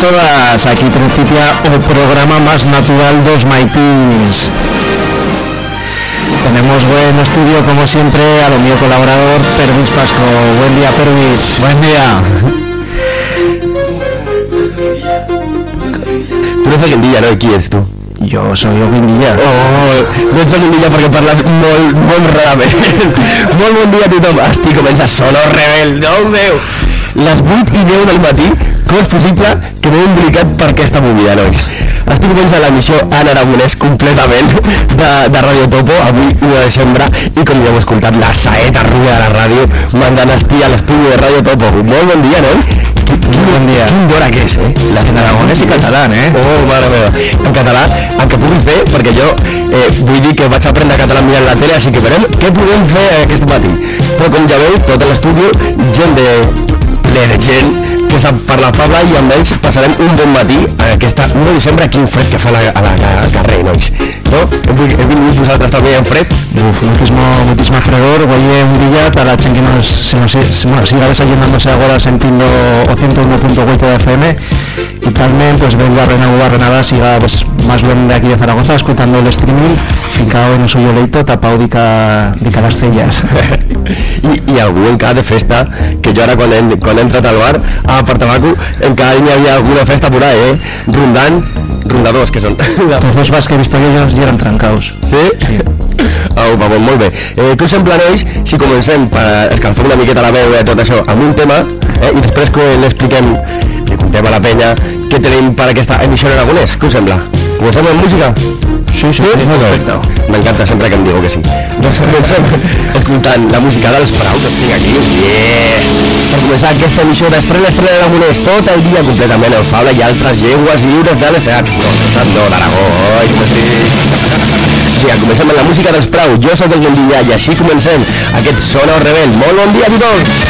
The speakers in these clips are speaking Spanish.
todas. Aquí principia el programa más natural dos Maitins. Tenemos buen estudio, como siempre, a lo mío colaborador, Pervis Pasco. Buen día, Pervis. Buen día. No ets el Guindilla, no? Qui ets tu? Jo soy el Guindilla. Oh, no ets el Guindilla perquè parles molt, molt rarament. molt bon dia a tothom. Estic comença Sonor Rebel, Déu meu. Les 8 i 10 del matí, com és possible que m'he embolicat per aquesta movida, nois? Estic començant l'emissió en aragonès completament de, de Radio Topo, avui 1 de desembre, i com ja heu escoltat, la saeta rubia de la ràdio mandant estir a l'estudi de Radio Topo. Molt bon dia, noi? Quin bon dia. Quin d'hora que és, eh? La en aragonès i català, eh? Oh, mare meva. En català, el que pugui fer, perquè jo eh, vull dir que vaig aprendre català mirant la tele, així que verem què podem fer aquest matí. Però com ja veu, tot l'estudi, gent de, ple de gent que sap parlar Pabla i amb ells passarem un bon matí a aquesta 1 de desembre, quin fred que fa a la, a la, carrer, nois. No? He, he vingut vosaltres també en fred? Muchísimo, muchísimo fregor. Oye, un día para la gente que nos, se nos, siga desayunándose ahora sentindo o 101.8 de FM y también pues ven Barrena o Barrenada siga pues más bien de aquí de Zaragoza escuchando el streaming fincado en el suyo leito tapado de ca, de ca las cellas. I, i algú encara de festa, que jo ara quan he, quan he entrat al bar, a per tabaco, encara hi havia alguna festa por ahí, eh? Rondant, rondadors que són. Todos los vas que he visto yo ya eran trancaos. Sí? Sí. Au, va, bon, molt bé. Eh, què us sembla, nois, si comencem per escalfar una miqueta la veu i tot això amb un tema, eh, i després que l'expliquem, li contem a la penya què tenim per aquesta emissió en aragonès, què us sembla? Comencem amb música? Sí, sí, perfecte. M'encanta sempre que em diu que sí. Doncs comencem escoltant la música dels Praus, que tinc aquí. Yeah! Per començar aquesta emissió d'estrena, estrena d'Aragonès, tot el dia completament en Fabla i altres llengües lliures de l'estat. No, no, d'Aragó, oi, com estic? Ja, comencem amb la música dels Prau. Jo sóc el Guindilla i així comencem aquest Sona o Rebel. Molt bon dia a tothom!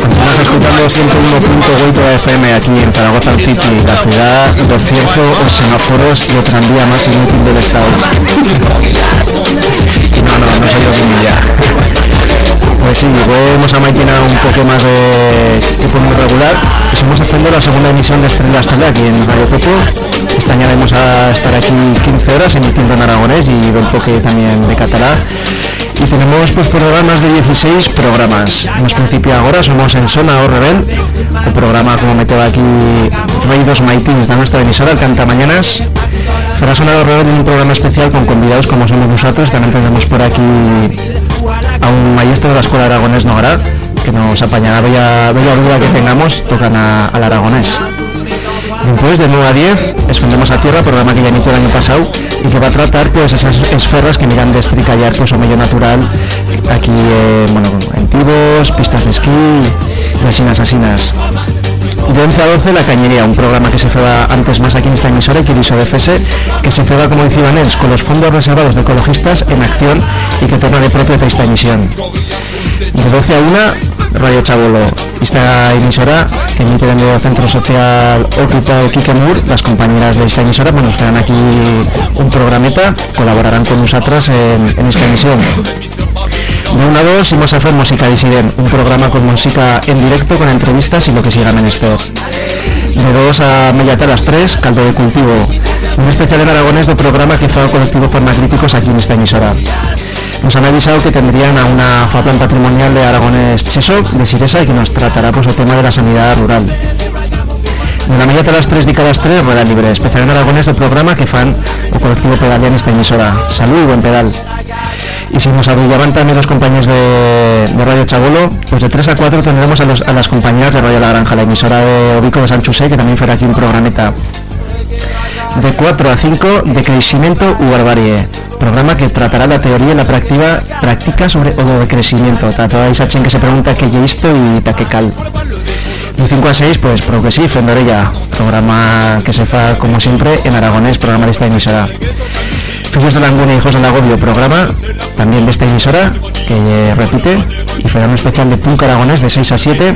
Estás escuchando 101.8 FM aquí en Zaragoza City, la ciudad del cierzo, los semáforos y el tranvía más inútil del estado. No, no, no soy yo quien. Pues sí, vamos a maquinar un poco más de tipo muy regular. Estamos haciendo la segunda emisión de Estrella Estela aquí en Radio Topo. Este año vamos a estar aquí 15 horas emitiendo en aragonés y un poco también de catalá. Y tenemos pues programas de 16 programas. En principio ahora somos en Zona o Rebel, el programa como meto aquí Rey dos Maitines de nuestra emisora, el Canta Mañanas. Será Zona o Rebel un programa especial con convidados como somos nosotros. También tenemos por aquí a un maestro de la Escuela Aragonés Nogara, que nos apañará bella, bella duda que tengamos, tocan a- al aragonés. Después de 9 a 10, Esfondemos a Tierra, programa que ya emitió el año pasado y que va a tratar pues esas esferras que miran de estricallar pues o medio natural aquí eh, bueno, en tibos, pistas de esquí y asinas asinas. De 11 a 12 La Cañería, un programa que se ceba antes más aquí en esta emisora y que hizo de FS, que se ceba como decía Nels, con los fondos reservados de ecologistas en acción y que torna de propio de esta emisión. De 12 a 1, Radio Chabolo. Esta emisora que emite en el Centro Social Ocupa Kikemur, las compañeras de esta emisora, bueno, estarán aquí un programeta, colaborarán con nosotras en esta emisión. De 1 a 2 vamos a hacer Música Dissident, un programa con música en directo, con entrevistas y lo que siga menester. De 2 a media a las 3, Caldo de Cultivo, un especial en Aragones de programa que fue colectivo farmacríticos aquí en esta emisora. Nos han avisado que tendrían a una FAPLAN patrimonial de Aragones Cheso, de Siresa, y que nos tratará pues, el tema de la sanidad rural. De la media a las 3 y cada 3, Rueda Libre, especial en Aragones de programa que fan o colectivo pedalía en esta emisora. Salud y buen pedal. Y si nos arrullaban también los compañeros de, de Radio Chabolo, pues de 3 a 4 tendremos a, las compañeras de Radio La Granja, la emisora de Obico de San Chusé, que también fuera aquí un programeta. De 4 a 5, de crecimiento u barbarie. Programa que tratará la teoría y la práctica, práctica sobre o de crecimiento. Toda esa chen que se pregunta qué es esto y para cal. De 5 a 6, pues Progresive, Fendorella, programa que se fa como siempre en aragonés, programa de esta emisora. Fillos de la Anguna y Hijos del Agobio, programa también de esta emisora, que repite, y será un especial de punk aragonés de 6 a 7,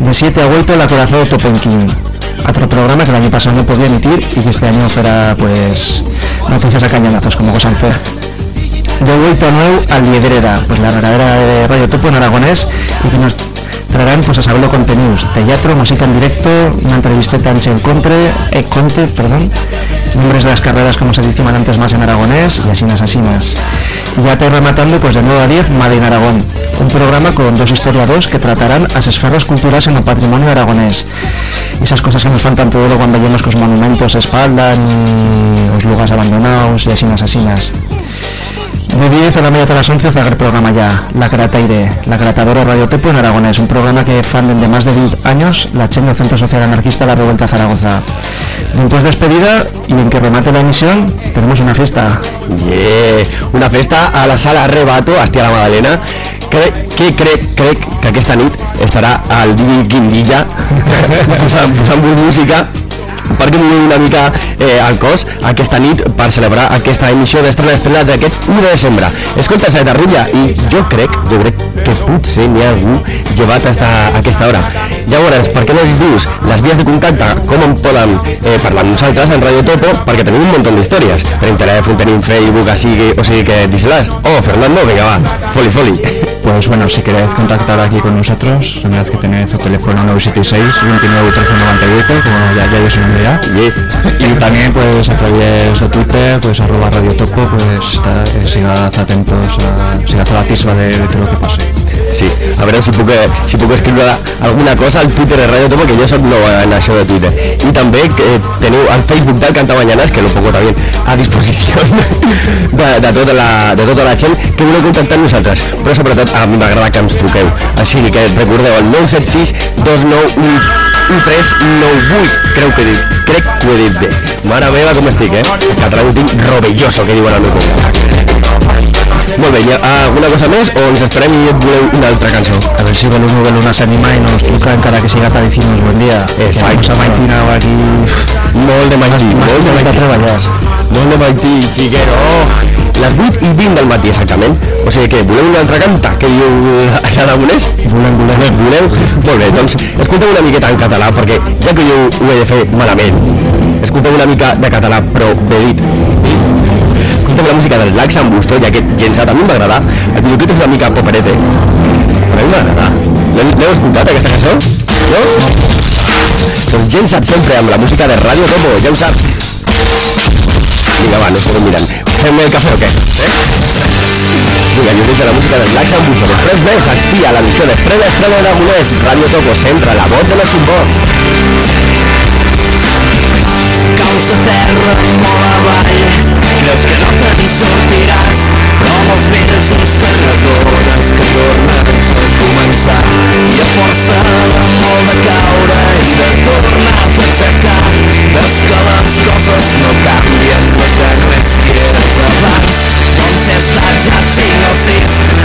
de 7 a 8 la corazón de Topenkin. Otro programa que el año pasado no podía emitir y que este año fuera pues noticias a cañonazos como Gosan Fer. De 8 a 9 al Liederera, pues la verdadera de Radio Topo en aragonés y que nos traerán pues a saber los contenidos, teatro, música en directo, una entrevista en contre, eh, conte, perdón, nombres de las carreras como se decían antes más en aragonés y asinas asinas. Y ya te rematando pues de 9 a 10 Made en Aragón, un programa con dos historiadores que tratarán las esferas culturales en el patrimonio aragonés. Esas cosas que nos faltan todo cuando vemos que los monumentos espaldan y los lugares abandonados y asinas asinas. De 10 a la media de las 11 hacer el programa ya, La Grataire, la Gratadora Radio Tepo en Aragonés, un programa que fan de más de 10 años la Chen del Centro Social Anarquista La Revuelta Zaragoza. Después despedida y en que remate la emisión tenemos una fiesta. Yeah. Una festa a la sala Rebato, hasta la Magdalena, que, que crec, crec que aquesta nit estarà el DJ Guindilla posant, posant música perquè m'ho una mica eh, al cos aquesta nit per celebrar aquesta emissió d'Estrella Estrella d'aquest 1 de desembre. Escolta, Saeta Rubia, i jo crec, jo crec que potser n'hi ha algú llevat hasta aquesta hora. Llavors, per què no ens dius les vies de contacte, com en poden eh, parlar amb nosaltres en Radio Topo, perquè tenim un munt d'històries. Tenim telèfon, tenim Facebook, així o sigui que díselas. Oh, Fernando, venga, va, foli, foli. Pues bueno, si queréis contactar aquí con nosotros, tendréis que tenéis el teléfono 976 29 1398, como ya, ya nombre ya. Yeah. Y también pues a través de Twitter, pues arroba Radio Topo, pues está, eh, sigad atentos, a, sigad a la tisba de, de todo lo que pase. Sí, a veure si puc, si puc escriure alguna cosa al Twitter de Radio Topo, que jo soc nou en això de Twitter. I també que eh, teniu el Facebook del Canta Mañanas, que lo pongo también a disposició de, de, tota la, de tota la gent que voleu contactar nosaltres. Però sobretot a mi m'agrada que ens truqueu. Així que recordeu el 976 29 1398. Creu que he dit, crec que ho he dit bé. Mare meva, com estic, eh? El català ho tinc rovelloso, que diuen al meu. Molt bé, hi ha alguna cosa més o ens esperem i voleu una altra cançó? A ver si Beluna Beluna se anima y nos truca encara que siga buen día. Vamos a aquí... Molt de molt de que. Treballar. Molt de Maití, Chiquero. Les 8 i 20 del matí, exactament. O sigui que voleu una altra canta que diu l'aragonès? Volem, volem. Voleu? Molt bé, doncs escolteu una miqueta en català, perquè ja que jo ho he de fer malament, escolteu una mica de català, però bé dit. Escolteu la música del Lax Ambusto, ja que Gensat a mi em va agradar. El videoclip és una mica poperete, però a mi m'ha agradat. L'heu escoltat, aquesta cançó? No? Doncs Gensat sempre amb la música de Radio Topo, ja ho saps. Vinga, va, no es quedem mirant. Fem el cafè o què? Eh? Vinga, deixo la música del Lax Ambuso. Després més, expia l'emissió d'Estrella Estrella Aragonès, Radio Topo, sempre la voz de sin voz. Caus a terra molt avall Creus que no te'n sortiràs Però amb els mesos retornes Que tornes a començar I a força de molt de caure I de tornar-te a aixecar Ves que les coses no canvien, però ja no ets qui eres. Doncs he estat ja 5 o 6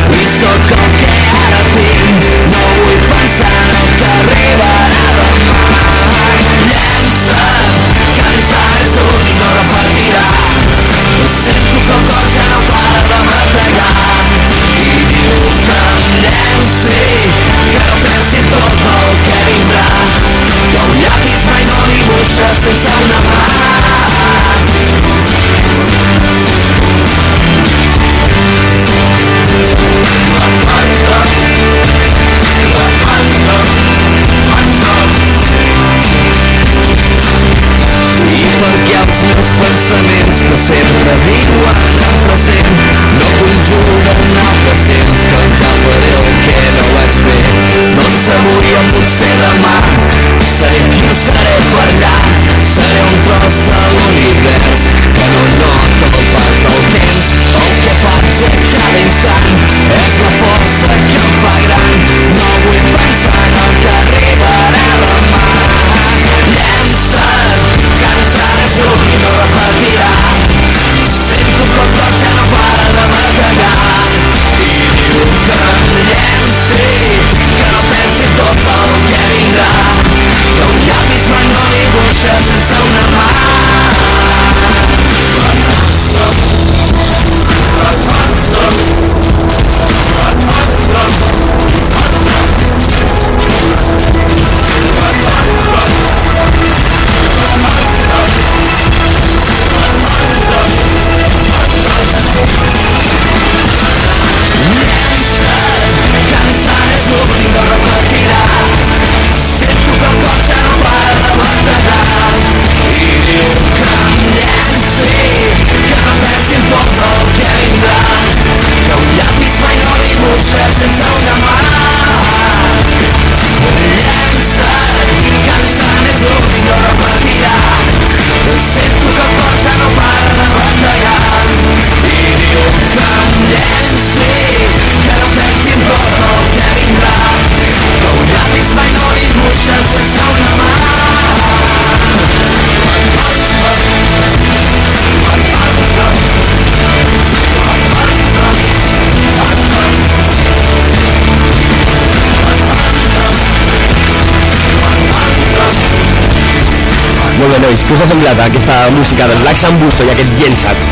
Nois, què us ha semblat aquesta música del Lax Ambusto i aquest Gensat?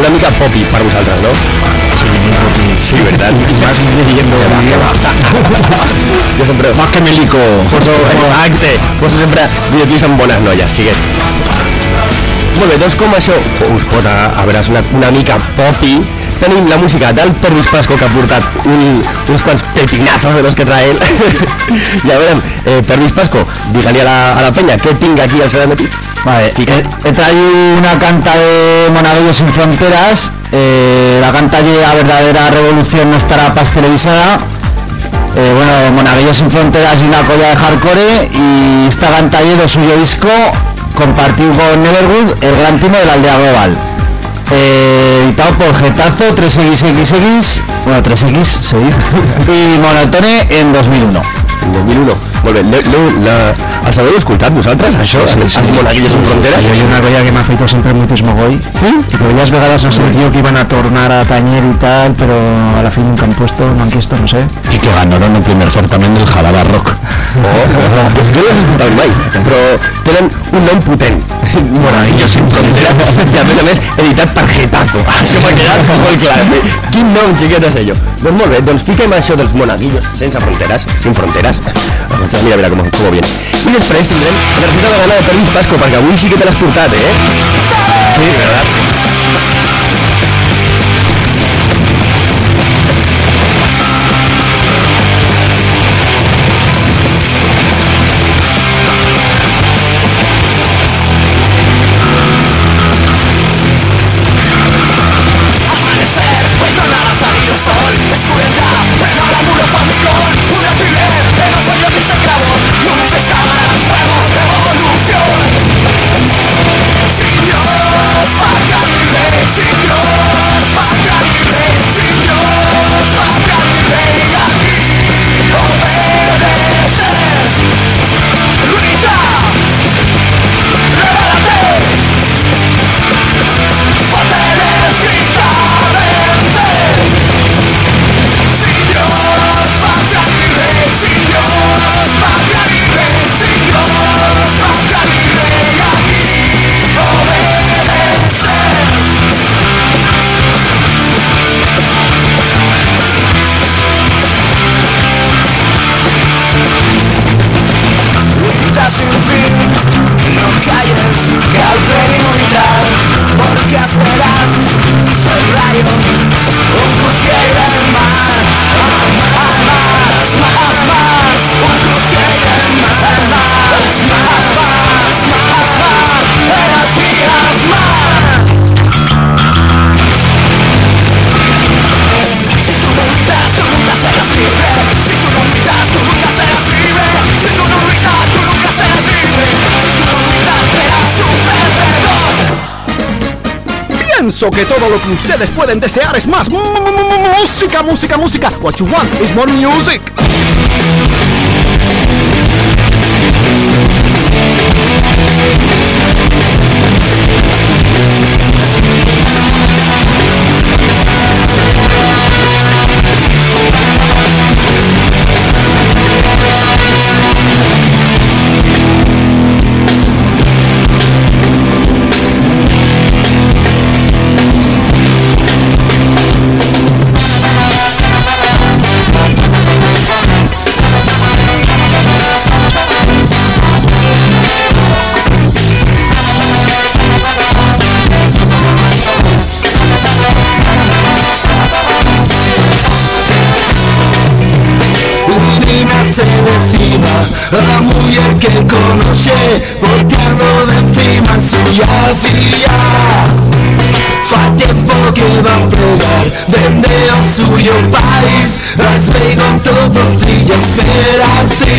Una mica popi per vosaltres, no? Sí, popi. Sí, ¿verdad? Más leyendo Jo sempre... Más que Melico. Poso, exacte, poso sempre videoclips amb bones noies, xiquet. Molt bé, doncs com això us pot una mica popi, tenim la música del Pervis Pasco que ha portat un, uns quants pepinazos de los que trae él. ja veurem, eh, Pervis Pasco, digue-li a, la, a la penya què tinc aquí al Serà Vale, he, he traído una canta de Monaguillo sin fronteras. eh, la canta de La verdadera revolución no estará paz televisada. Eh, bueno, Monaguillo sin fronteras y una colla de hardcore. Y esta canta de suyo disco compartido con Neverwood, el gran timo de la aldea global. Eh, editado por Getazo 3XXX, bueno 3X se dice, y Monotone en 2001. En 2001. Molt bé, le, la, els haveu escoltat vosaltres, això? Sí, sí, els monaguillos en fronteres? Hay una colla que me ha feito siempre muchísimo goy. Sí? Y que varias vegadas han sentido que iban a tornar a tañer y tal, pero a la fin nunca han puesto, no han quisto, no sé. Y que ganaron el primer certamen del Jalaba Rock. Oh, oh, oh. Jo no l'he escoltat mai, però tenen un nom potent. Monaguillos sin fronteras. I a més a més, editat per Getazo. Això m'ha quedat molt clar. Quin nom, xiquetes, ello. Doncs molt bé, doncs fiquem això dels monaguillos sense fronteres, sin fronteres. Ostres, mira, mira com, com viene. I després tindrem la receta vegana de Pervis Pasco, perquè avui sí que te l'has portat, eh? Sí, verdad. Pienso que todo lo que ustedes pueden desear es más música, música, música. What you want is more music. Decima a mujer que conoce Volteando de encima suya filla Fa tiempo que va a pregar Dende o suyo país. As veigo todos días esperaste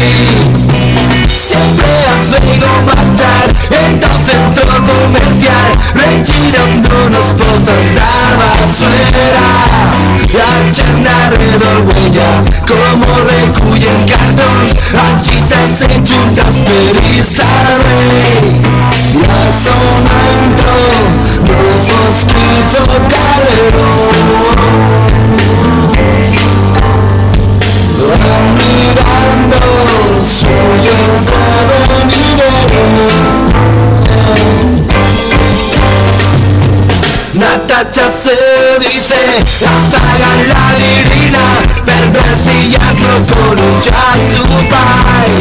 Siempre has veigo marchar. En el centro comercial Retirando unos potos da basura. La chenda alrededor huella Como recullen cartons Anchitas en juntas peristare La zona entró No fosquito carrero Natacha se dice, apagan la lirina, perversillas no conoce a su pai.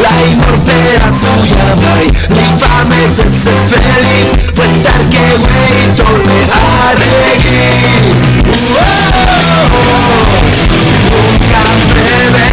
La inmortera suya mai, l'infame de ser feliz, pues estar que güey torne a reír. Nunca breve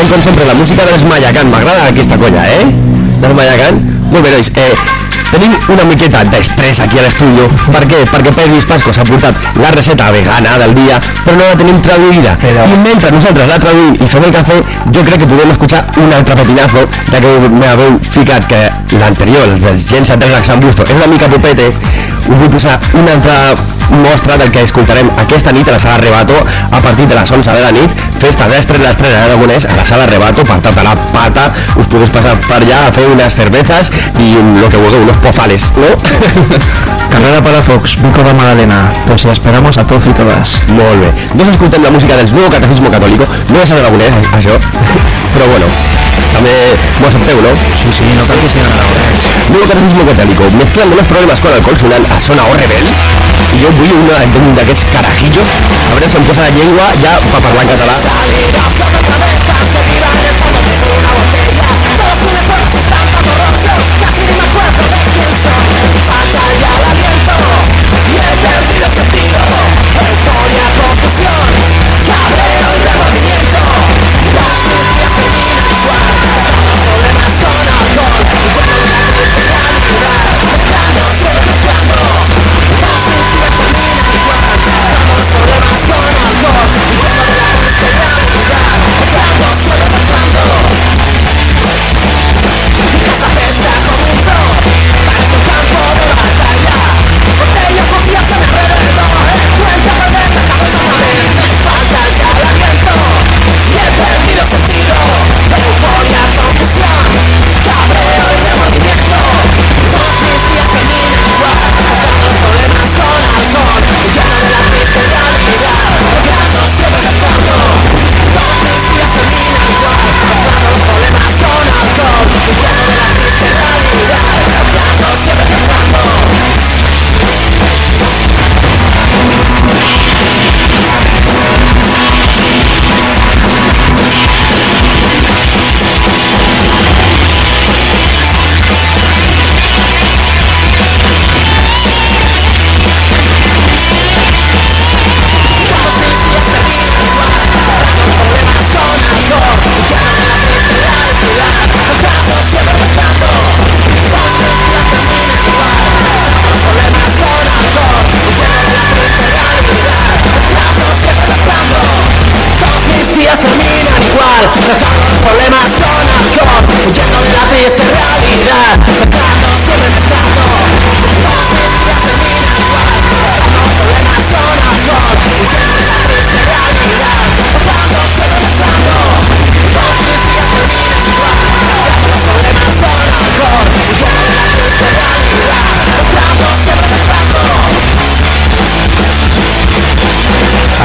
Tothom, com sempre, la música dels Mayacán. M'agrada aquesta colla, eh? Dels Mayacán. Molt bé, nois. Eh, tenim una miqueta d'estrès aquí a l'estudi. Per què? Perquè Pedris Pasco s'ha portat la recepta vegana del dia, però no la tenim traduïda. Però- I mentre nosaltres la traduïm i fem el cafè, jo crec que podem escuchar un altre pepinazo, ja que m'haveu ficat que l'anterior, els dels Gens Sant Busto, és una mica popete, us vull posar una altra mostra del que escoltarem aquesta nit a la sala Rebato a partir de les 11 de la nit festa d'estrena l'estrena d'Aragonès a la sala Rebato per tota la pata us podeu passar per allà a fer unes cervezas i lo que vulgueu, unos pozales no? Carrera Palafox, Vico de Magdalena. Pues la esperamos a todos y todas. molt bé doncs escoltem la música del Nuevo Catecismo Católico no és aragonès això però bueno també m'ho accepteu, no? Sí, sí, no cal que sean aragonés. Nuevo Catecismo Católico, mezclando los problemas con alcohol suenan a Zona o Rebel jo vull una d'un d'aquests carajillos a veure si em posa la llengua ja per parlar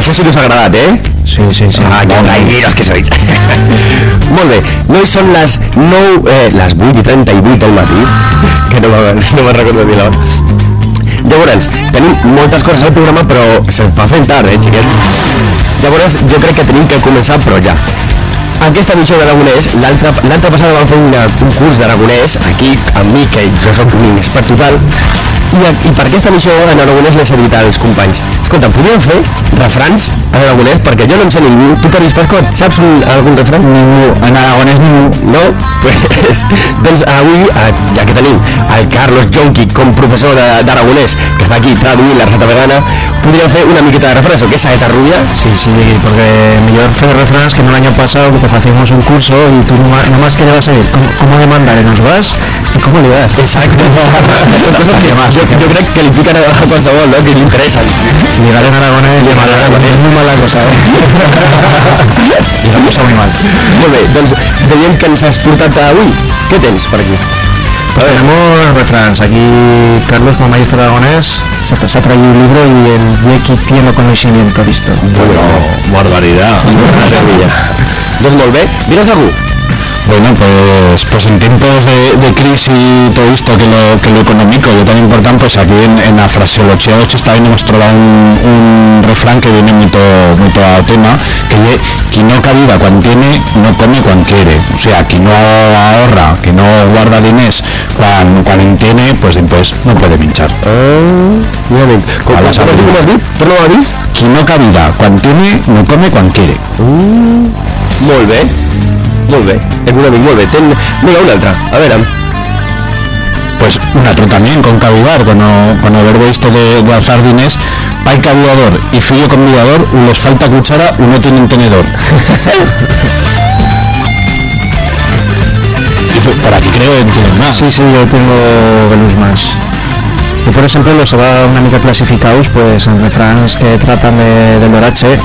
Això sí que us ha agradat, eh? Sí, sí, sí. Ah, que gaigueros que sois. Molt bé, nois són les 9, eh, les 8 i 38 del matí, que no me'n no me recordo dir l'hora. Llavors, tenim moltes coses al programa, però se'ns fa fent tard, eh, xiquets? Llavors, jo crec que tenim que començar, però ja. Aquesta emissió d'Aragonès, l'altra l'altra passada vam fer una, un curs d'Aragonès, aquí, amb mi, que jo soc un expert total, i, i per aquesta emissió en Aragonès l'he servit als companys. Escolta, podríem fer refrans en Aragonès, perquè jo no en sé ningú. Tu, Peris Pasco, et saps un, algun refran? Ningú. En Aragonès ningú. No? Pues, doncs avui, ja que tenim el Carlos Jonqui com professor de- d'Aragonès, que està aquí traduint la rata vegana, podríem fer una miqueta de refrans, o què, Saeta Rubia? Sí, sí, porque mejor fue refranes que no el año pasado que te hacíamos un curso y tú nomás, que le vas a ir cómo, cómo demandar, ¿nos vas? ¿Y cómo le das? Coses que jo crec que li piquen a qualsevol, no? que li interessen. Ligar en Aragonés y es muy mala cosa, ¿eh? y la cosa muy mal. Molt bé, doncs veiem que ens has portat avui. Què tens per aquí? Tenemos refranes. Aquí Carlos, como maestro aragonés, se, ha traído un libro y el Yeki tiene conocimiento, visto. barbaridad. Madre mía. Doncs molt bé. Diràs algú? Bueno, pues, pues en tiempos de, de crisis y todo esto que lo, que lo económico y tan importante, pues aquí en, en la fraseología 8 está hemos trobado un, un refrán que viene muy todo, muy todo a tema, que es qui no cabida cuando tiene, no come cuando quiere. O sea, qui no ahorra, que no guarda diners cuando, cuando en tiene, pues después no puede pinchar. Mira, amic. Com, A la com, salut. com has dit? Torna a dir? Qui no cabida cuando tiene, no come cuando quiere. Bé. Molt bé. És un amic, molt bé. Ten... Vinga, un altre. A veure. pues un otro también con cavidar, cuando, cuando verbo esto de, de alzar dinés, pai y fillo convidador, les falta cuchara, uno tiene un tenedor. Para que creo en tienes más. Sí, sí, yo tengo velus más. Y por ejemplo los va una mica clasificados pues en refranes que tratan de, del Lorache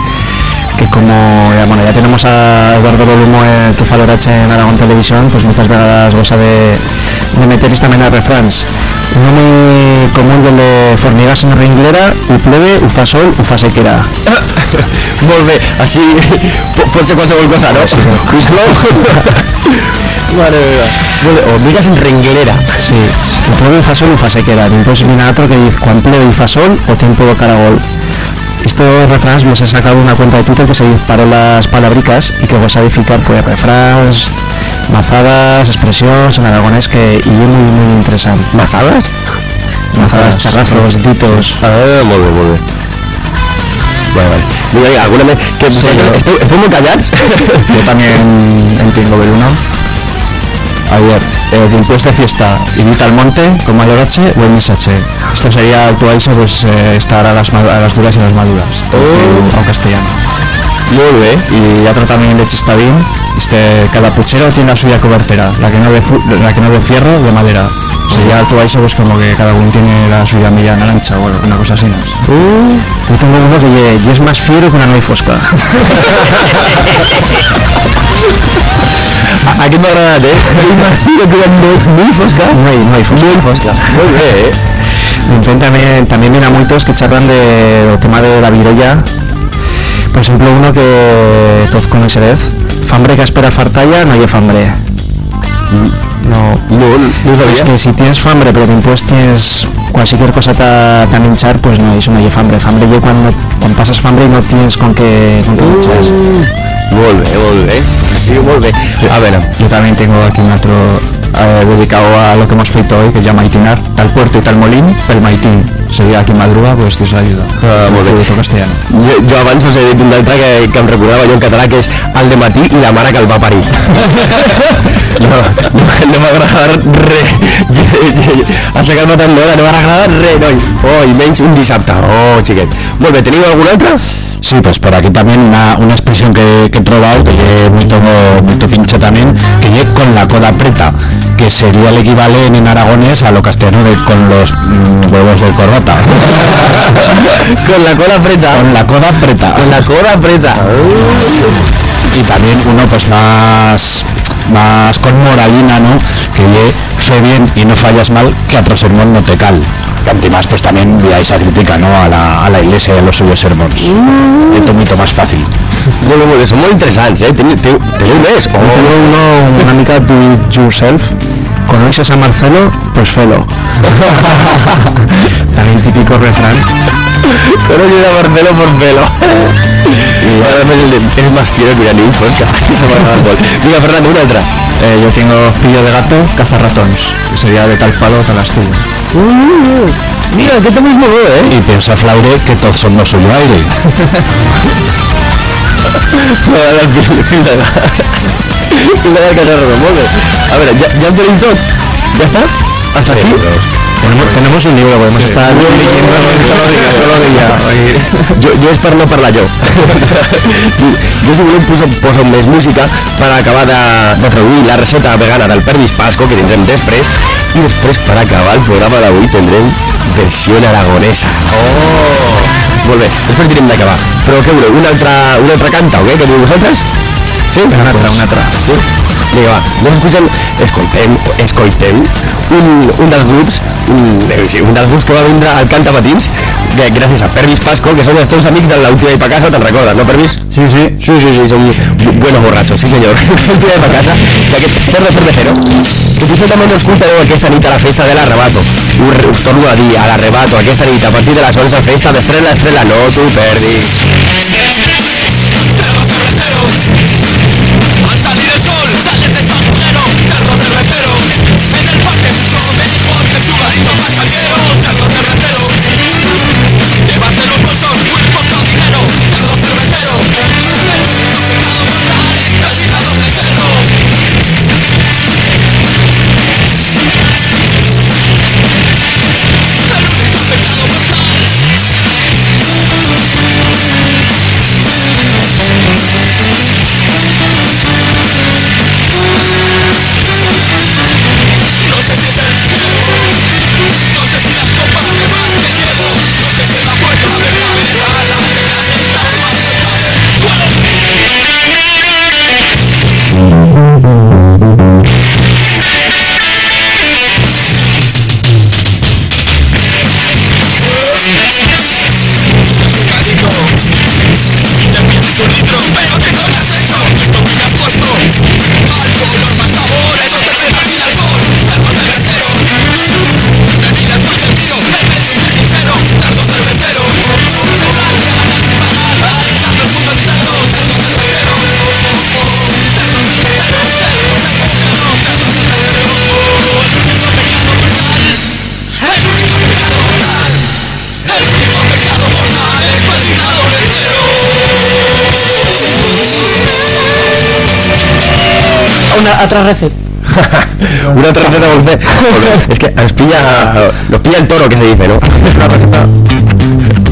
que como ya, bueno, ya tenemos a Eduardo Bolumo eh, que fa Lorache en Aragón Televisión pues muchas veces goza de, de meter esta mena de refranes uno muy común del de formigas en ringlera u plebe, u fa sol, u fa sequera Molt bé. Així po- pot ser qualsevol cosa, no? Molt bé. O migues en renguerera. Sí, u plebe, u fa sol, u fa sequera después viene otro que dice cuan plebe y fa sol o tiempo de caragol Estos refranes los he sacado de una cuenta de Twitter que se disparó las palabricas y que vos a edificar pues refranes, mazadas, expresiones en aragonés que y es muy muy interesante. Mazadas? Mazadas, charrazos, ditos. Ah, molt bé, molt bé. Vale, vale. Vinga, alguna més... Que molt callats? Yo también entiendo ver uno. Ayer, eh, de impuesto de fiesta, invita al monte con mayor H o en H. Esto sería actualizo pues eh, estar a las, a las duras y a las maduras. Oh. A castellano. bé. y otro también de Chistavín este cada puchero tiene la suya cobertera la que no de fu- la que no de fierro de madera sería tú eso pues como que cada uno tiene la suya milla naranja o una cosa así yo tengo uno que ye- y es más fiero que una nuez fosca Aquest m'ha agradat, eh? M'imagino que molt, molt fosca. no hay no hay fosca, fosca. Molt bé, eh? También también viene a muchos que charlan de del tema de la virolla por ejemplo uno que todos conoceréis fambre que espera fartalla no hay fambre no No, no ho Es sabia. que si tienes fambre pero después tienes cualquier cosa ta- tan hinchar, pues no, eso no hay fambre. Fambre yo cuando, cuando pasas fambre y no tienes con qué, con qué hinchar. Molt bé. Sí, bé. A veure, Yo también tengo aquí un otro eh, dedicado a lo que hemos feito hoy, que llama Maitinar, tal puerto y tal molín, el maitín. Sería aquí en madruga, pues Dios ayuda. Ah, molt bé. Castellano. jo, jo abans us he dit un altre que, que em recordava jo en català, que és el de matí i la mare que el va parir. no, no, no m'ha agradat res. Aixecar-me tant d'hora, no m'ha agradat res, noi. Oh, i menys un dissabte. Oh, xiquet. Molt bé, teniu algun altre? Sí, pues por aquí también una, una expresión que, que he probado, que es muy, muy pincha también, que es con la coda preta, que sería el equivalente en aragonés a lo castellano de con los mm, huevos de corbata. Con la cola preta. con la coda preta. Con la cola preta. y también uno pues más más con moralina no que ye fe bien y no fallas mal que a otro sermón no te cal que además pues también vía esa crítica no a la, a la iglesia y a los suyos sermones esto mucho más fácil bé, són molt interessants, eh? Teniu, teniu, teniu més? Yo tengo uno, una mica do it yourself, Cuando dices a Marcelo, pues felo. También típico refrán. Pero yo era Marcelo por pelo. y ahora me el de- eres más fiero que dado el gol. Mira, Fernando, una otra. Eh, yo tengo fillo de gato, caza ratones. Que sería de tal palo, tal astilla. Mira, que te mismo veo, eh. Y pensa Flaure que todos son no suyo aire. No, ara el de de casa Ramón. A ver, ¿ya, ya tenéis dos? ¿Ya está? ¿Hasta aquí? Tenemos, tenemos un libro, podemos estar leyendo jo és per no parlar jo. jo si voleu poso, poso més música per acabar de, de traduir la recepta vegana del perdis pasco que tindrem després i després per acabar el programa d'avui tindrem versió aragonesa. Oh! Molt bé, després direm d'acabar. Però què voleu, una altra canta o què? Què diu vosaltres? Sí? Una altra, una altra. Sí? Vinga, va, doncs escoltem, escoltem, escoltem un, un dels grups, un, eh, sí, un dels grups que va vindre al Canta Patins, que, gràcies a Pervis Pasco, que són els teus amics de l'última i pa casa, te'n recordes, no, Pervis? Sí, sí. Sí, sí, sí, son bu- buenos borrachos, sí senyor. L'última i pa casa, d'aquest cerdo cervecero, que si també no escoltareu aquesta nit a la festa de l'arrebato. Us, us torno a dir, a l'arrebato, aquesta nit, a partir de les 11, festa d'estrella a estrella, no t'ho perdis. Una otra receta. Una otra receta de golfe. Es que nos pilla, nos pilla el toro que se dice, ¿no? Es una receta.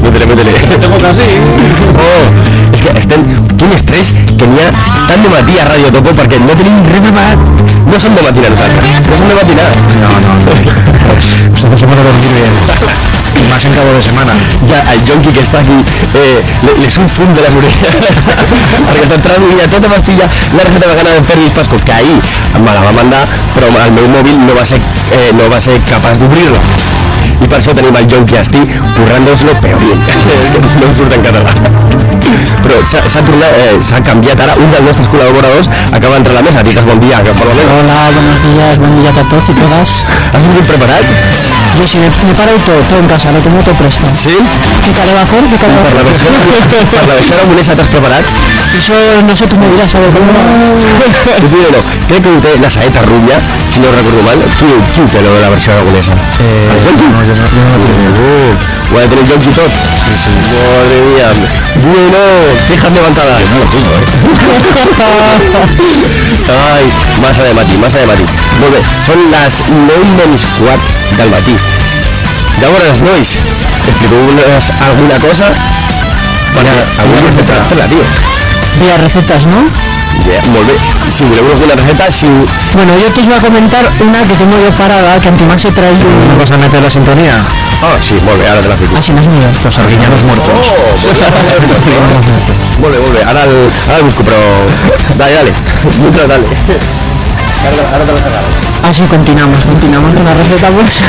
Métele, métele. Tengo casi. Oh, és que estem... Quin estrès que ha tant de matí a Ràdio Topo perquè no tenim res preparat. No som de matinar nosaltres, no som de matinar. No, no, no. Nos hacemos a dormir bien. Y más en cabo de semana. Ja el jonqui que està aquí eh, le, le surt fum de les orelles perquè està traduint a tota pastilla la recepta vegana de Ferris Pasco que ahir me la va mandar però el meu mòbil no va ser, eh, no va ser capaç d'obrir-la i per això tenim el jonqui Asti currant-nos-lo però bien. És que no em surt en català. Però s'ha tornat, eh, s'ha canviat ara. Un dels nostres col·laboradors acaba d'entrar a la mesa, digues bon dia que per lo menos Hola, buenos días, buen día para todos y todas. has vingut preparat? Yo sí, me, me paro y todo, todo en casa, lo tengo todo presto. Sí? ¿Qué cara va a hacer? ¿Qué cara va a Per la hacer? versió, per la versió aragonesa t'has preparat? Eso no sé, tú me dirás, a ver cómo... Tu tio no, crec que ho té la saeta rubia, si no recordo mal. Qui, qui ho té lo de la versió aragonesa? Eh, no, yo no, yo no. Uh, ho ha de tenir tot? Sí, sí. Madre mía. Bueno, quejas levantadas. No lo tengo, eh. Ai, massa de matí, massa de matí. Molt bé, són les 9 menys 4 del matí. Llavors, nois, expliqueu-nos alguna cosa? Perquè avui és de tracte, tio. Vía recetas, ¿no? Molt bé. Si voleu alguna receta, si... Bueno, yo te os voy a comentar una que tengo yo parada, que antes he traído... ¿No vas a meter la sintonía? Ah, sí, bé, ara te la fico. Así no es mío. Los arguiñanos muertos. bé, molt bé. Ara el, el busco, però... Dale, dale. Mientras, dale. Ara, ara te la sacaré. Así continuamos, continuamos con la receta pues.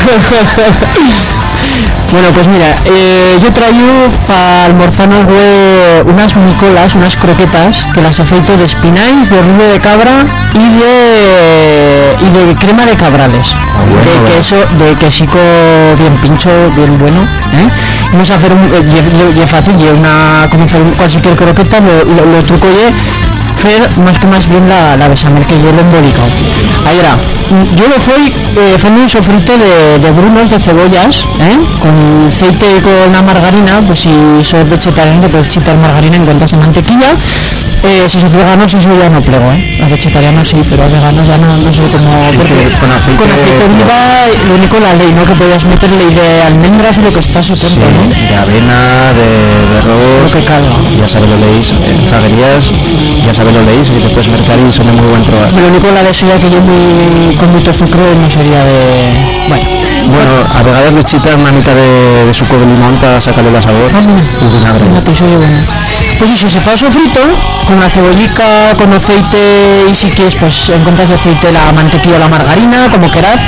bueno, pues mira, eh, yo traigo para almorzarnos unas micolas, unas croquetas, que las he feito de espinais, de rubio de cabra y de y de crema de cabrales de queso de quesico bien pincho bien bueno ¿eh? vamos a hacer un eh, y- y- y es fácil y una como hacer cualquier croqueta lo, lo, lo truco ye más que más bien la, la bechamel que yo lo he embolicado yo lo fui eh, un sofrito de, de brunos de cebollas ¿eh? con aceite con la margarina pues si sos vegetariano te puedes chitar margarina en cuentas de mantequilla eh, si sos vegano eso ya no plego ¿eh? a vegetarianos sí pero a veganos ya no, no sé cómo porque con aceite- con aceite de oliva lo único la ley ¿no? que podías meterle de almendras y lo que está supongo Sí, ¿no? de avena, de, de arroz, Lo que calga. ya sabes lo leéis, en zaguerías, ya sabes lo leéis, y te puedes mercar y son de muy buen trobar. Lo único la de soya que yo muy con mucho azúcar no sería de bueno Bueno, a vegades le chitas manita de, de suco de limón para sacarle la sabor y vinagre. Una cosa de bueno. Pues eso, se fa sofrito con la cebollica, con aceite y si quieres pues encuentras de aceite la mantequilla o la margarina, como queráis.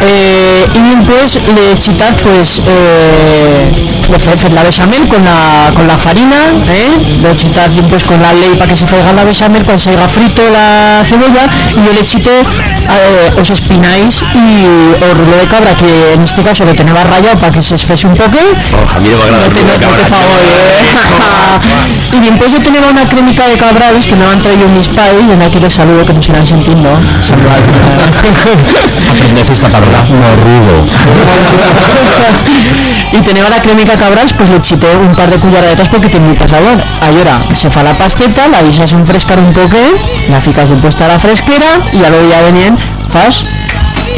Eh, y después le chitas pues eh, ofreces la bechamel con la, con la farina, ¿eh? lo chitas pues con la ley para que se faiga la bechamel, cuando se haya frito la cebolla y yo le chité eh, os espináis y o rulo de cabra que en este caso lo tenía rayado para que se esfese un poco Oh, a mí no me agrada no el te, rulo de no te cabra, favor, eh. y después yo tenía una cremica de cabrales que me han traído mis pais y en aquí les saludo que nos irán sintiendo Aprended esta palabra. Morrudo. y tenía la cremica cabrals pues le chité un par de cucharadas porque tiene mucha sabor ahora se fa la pasteta la avisas en frescar un poco la ficas de puesta a la fresquera y ya luego ya venían fas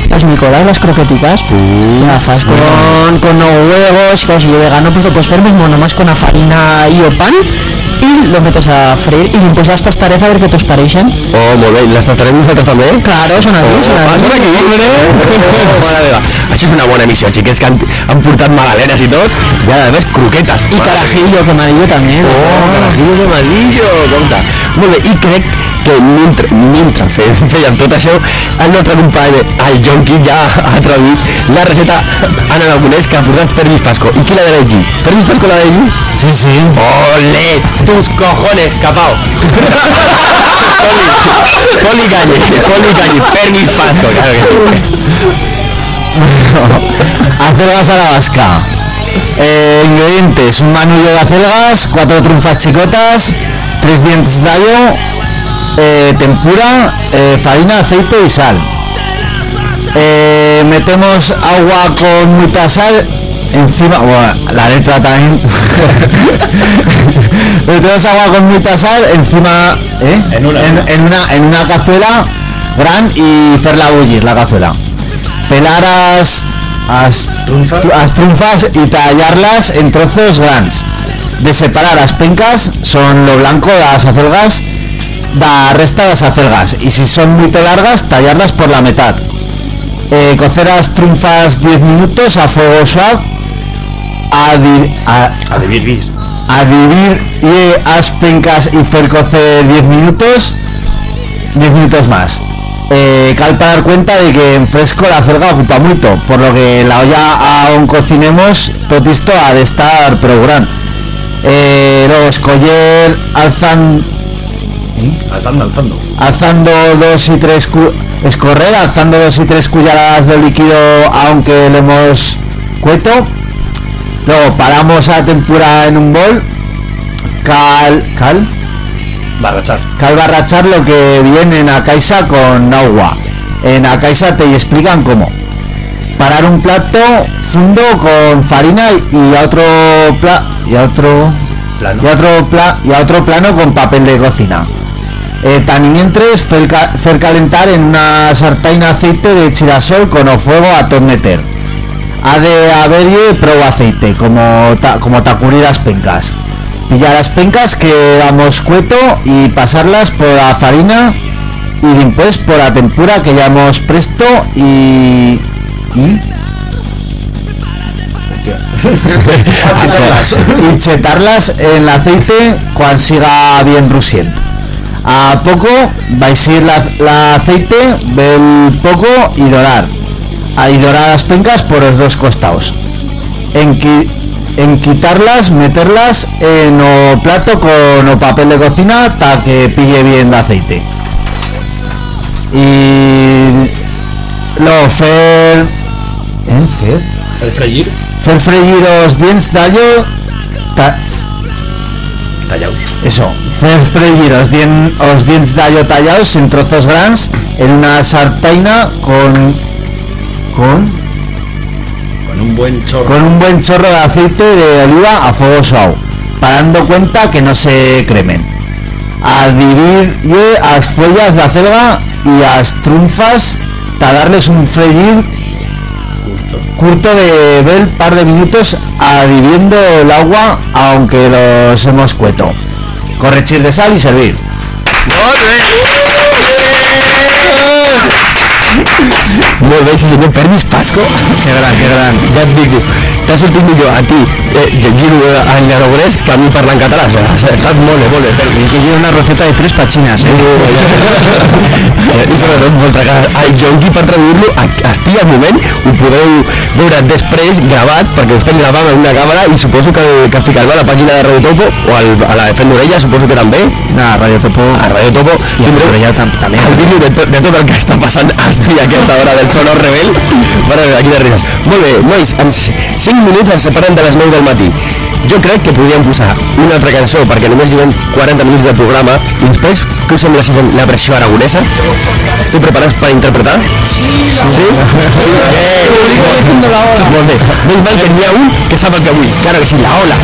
las micolas, las croqueticas la fas con, con los huevos y claro, si yo vegano pues lo puedes hacer mismo nomás con la farina y o pan y lo metes a freír y después las tastaré a ver qué te os parecen Oh, molt bé. Les tastarem nosaltres també? claro, son Ah, así. són aquí? Oh, mare meva. Això és una bona missió, xiquets, que han, han portat magdalenes i tot, i a més, croquetes. y carajillo, quemadillo también Oh, carajillo de madillo, compte. Molt bé, i crec que mentre, mentre fe, fèiem tot això, el nostre company, el Jonqui, ja ha traduït la recepta en aragonès que ha portat Pervis Pasco. I qui l'ha de llegir? Pervis Pasco l'ha de llegir? Sí, sí. ¡Ole! ¡Tus cojones, capao! Poli, Poli Calle, Poli Calle, Permis Pasco, claro que sí. Acelgas a la vasca. Eh, ingredientes, un manullo de acelgas, cuatro trunfas chicotas, tres dientes de allo, eh, tempura, eh, farina, aceite y sal. Eh, metemos agua con mucha sal encima, bueno, la letra también. metemos agua con mucha sal encima, ¿eh? en, una, en, una en una cazuela gran y hacerla bullir la cazuela. Pelar las as, as trunfas y tallarlas en trozos grandes. De separar las pencas son lo blanco de las acelgas da resta de las acelgas y si son muy largas tallarlas por la mitad. Eh, cocer las trunfas 10 minutos a fuego suave a, di- a, A bis. a dividir y as pencas y fer cocer 10 minutos 10 minutos más eh, cal para dar cuenta de que en fresco la celga ocupa mucho por lo que la olla aún cocinemos todo esto ha de estar pero gran eh, escoller alzan Alzando, alzando. alzando dos y tres escorrer alzando dos y tres cucharadas de líquido aunque le hemos cueto. Luego paramos a tempura en un bol. Cal cal. Barrachar. cal barrachar lo que viene en la caixa con agua. En la caixa te explican cómo. Parar un plato fundo con farina y a otro pla y a otro Plano. y a otro pla y a otro plano con papel de cocina eh, tan y mientras fer, ca- fer calentar en una sartén aceite de girasol con o fuego a tot meter. Ha de haber pro aceite como ta, como tacurir las pencas pillar las pencas que damos cueto y pasarlas por la farina y después por la tempura que ya hemos presto y y y chetarlas en el aceite cuando siga bien rusiendo a poco vais a ir la, la aceite del poco y dorar a y dorar las pencas por los dos costados en, qui- en quitarlas meterlas en o plato con o papel de cocina para que pille bien el aceite y luego fer ¿eh? fer El freír. fer fregir los dientes d'allo ta- Tallaos. eso fer fregir los, dien- los dientes d'allo tallados en trozos grandes en una sartaina con con Con un buen chorro. con un buen chorro de aceite de oliva a fuego suave, parando cuenta que no se cremen. A dividir las follas de acelga y las trunfas para darles un freír curto de ver par de minutos adiviendo el agua aunque los hemos cueto. Corregir de sal y servir. Molt bé, senyor, Pervis Pasco. Qué gran, qué gran. Ja et dic, t'ha sortit millor a ti eh, llegir-ho en aragonès que a mi parlar en català. O sigui, has estat molt bé, molt bé. Que lleva una receta de tres pachinas, ¿eh? Eh, I sobretot, cara. El jonqui per traduir-lo, a- estic al moment, ho podeu veure després gravat, perquè ho estem gravant en una càmera i suposo que, que ficar-me a la pàgina de Radio Topo o al, a la de Fent d'Orella, suposo que també, Nada, Radio Topo. a Radio Topo, I a tam- també. el vídeo de, to, de tot el que està passant hasta a aquesta hora del sonor rebel per aquí de risses. Molt bé, nois, en 5 minuts ens separen de les 9 del matí. Jo crec que podríem posar una altra cançó perquè només llevem 40 minuts de programa i després, què us sembla si fem la versió aragonesa? Esteu preparats per interpretar? Sí? Sí? Bé, molt bé. Menys mal que n'hi ha un que sap el que vull. Claro que sí, la ola.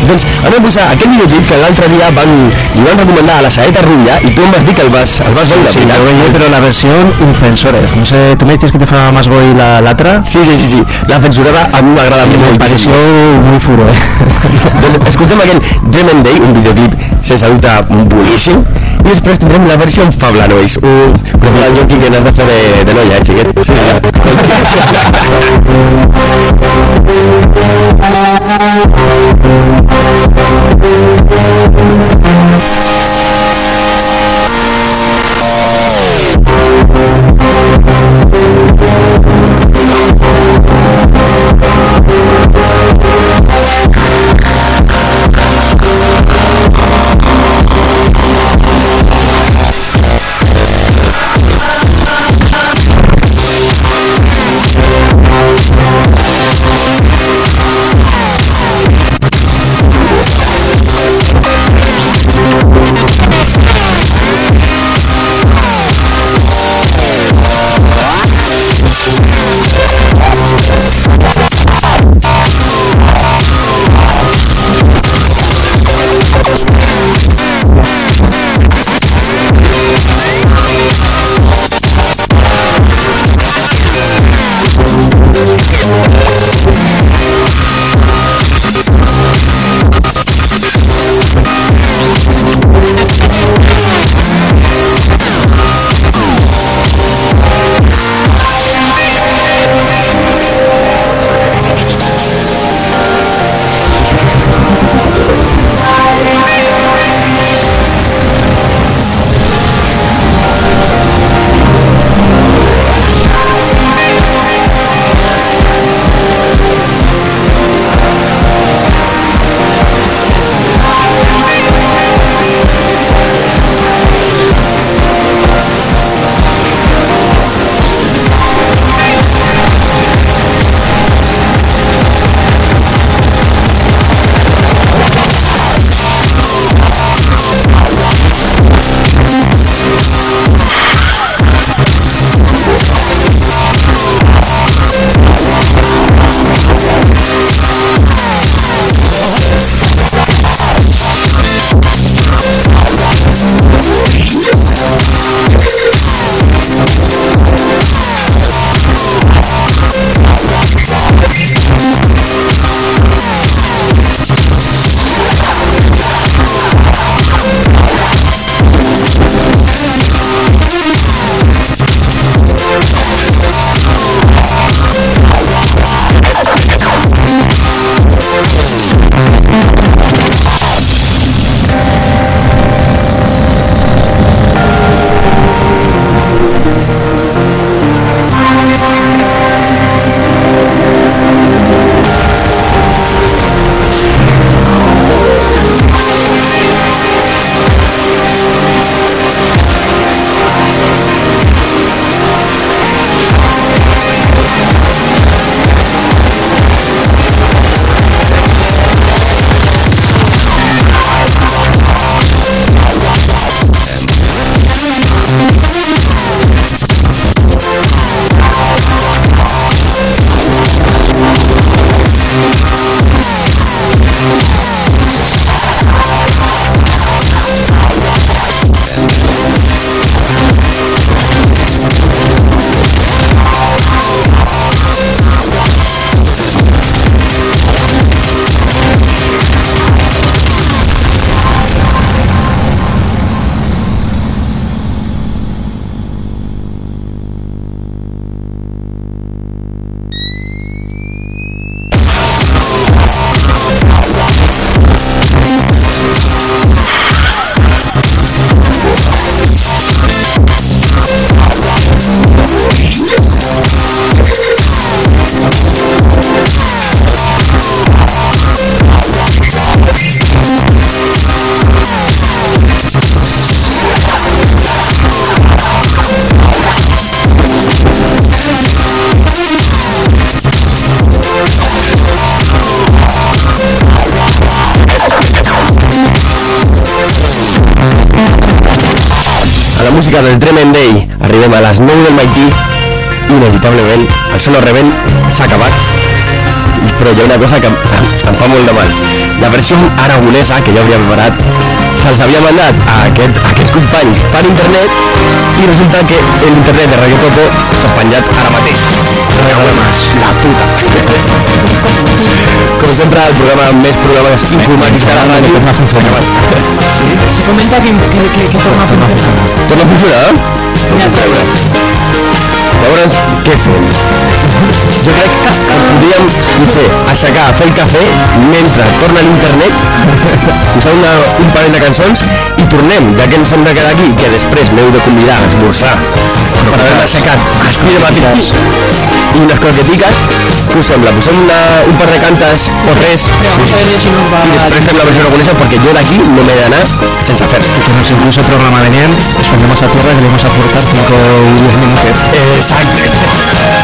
doncs anem a posar aquest videoclip que l'altre dia van, li van recomanar a la Saeta Rutlla i tu em vas dir que el vas, el vas veure, Sí, veritat? lo veía, pero la versión Infensores. No sé, ¿tú me dices que te fa más goy la latra? Sí, sí, sí, sí. La censurada a mi m'agrada Me molt. pareció muy furo, eh. Doncs escoltem aquell Dream and Day, un videoclip sense dubte boníssim, i després tindrem la versió en Fabla, nois. Un... Però per jo que n'has de fer de, de noia, eh, xiquet? Sí, Thank música del Dream Day. Arribem a les 9 del matí, inevitablement, el solo rebel s'ha acabat, però hi ha una cosa que em, em fa molt de mal. La versió aragonesa, que jo havia preparat, se'ls havia mandat a, aquest, a aquests companys per internet i resulta que l'internet de Radio Topo s'ha penjat ara mateix. La puta. Com sempre, el programa amb més programes informàtics de la ràdio s'ha acabat. Se comenta que, que, que, que torna a funcionar. Torna a funcionar? Mira, Llavors, què fem? Jo crec que podríem, potser, aixecar, fer el cafè mentre torna l'internet, posar una, un parell de cançons i tornem, ja que ens hem de quedar aquí, que després m'heu de convidar a esmorzar per haver-me aixecat Aspira Matrix i unes croquetiques, què us sembla? Posem una, un par de cantes o tres va i després fem la versió aragonesa perquè jo d'aquí no m'he d'anar sense fer. Que nos incluso programa venían, respondemos a tierra y le vamos a aportar 5 y 10 minutos. Exacte.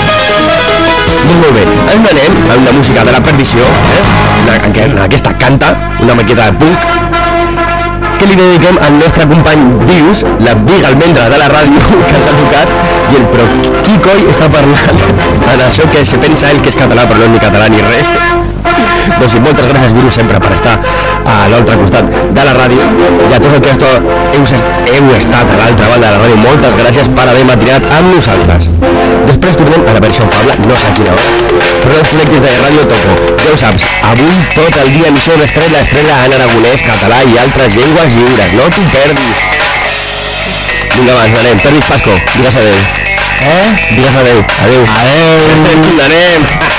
Doncs molt bé, ens amb la música de la perdició, eh? què, en aquesta canta, una maqueta de punk, que li dediquem al nostre company Dius, la biga almendra de la ràdio que ens ha tocat, i el però qui coi està parlant en això que se pensa ell que és català però no és ni català ni res. Doncs sí, moltes gràcies Viru sempre per estar a l'altre costat de la ràdio. I a tots els que esto, heu, est- heu estat a l'altra banda de la ràdio moltes gràcies per haver matinat amb nosaltres. Després tornem a la versió fable no sé a quina hora. Però els connectes de Ràdio Topo ja ho saps, avui tot el dia emissió d'Estrella Estrella en aragonès, català i altres llengües lliures, no t'ho perdis. Vinga va, ens anem, Pervis Pasco, digues adeu. Eh? digues adeu, adeu. Adeu. Anem